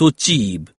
Sotib.